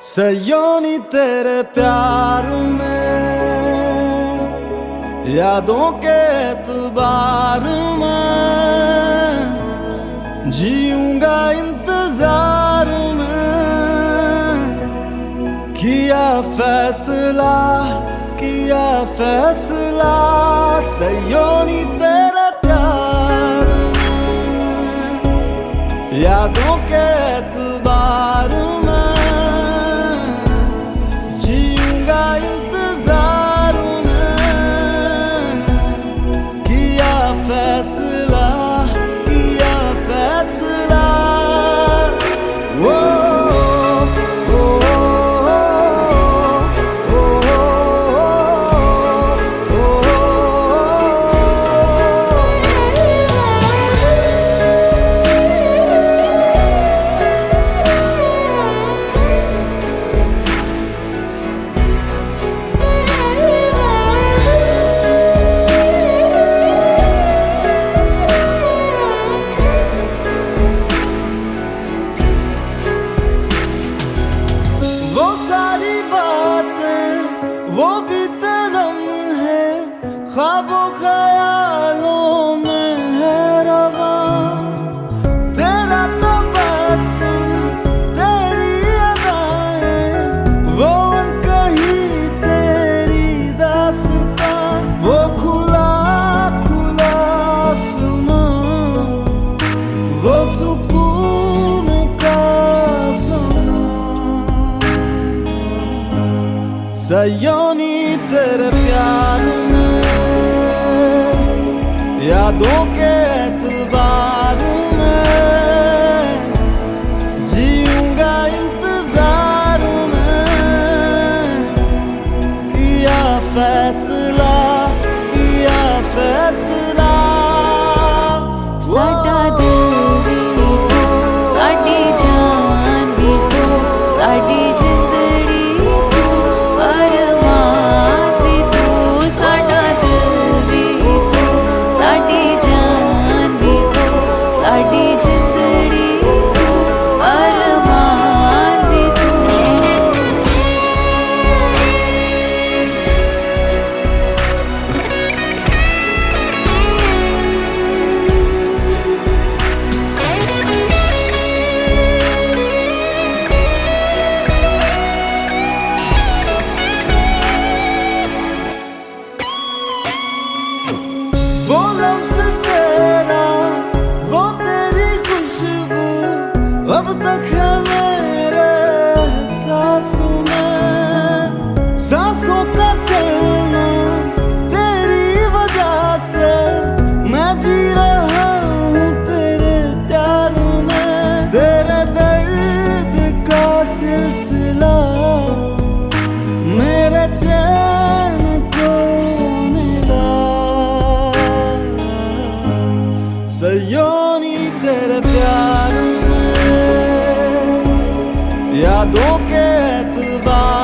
Se joni të repjaru me Ja do que të barme, me Gjiu nga në të zaru me que fesë la, kia fesë la Se joni të repjaru me Ja do ke të baru सुकून का सयोनी तेरे प्यार में यादों के प्यार में यादों के एतबार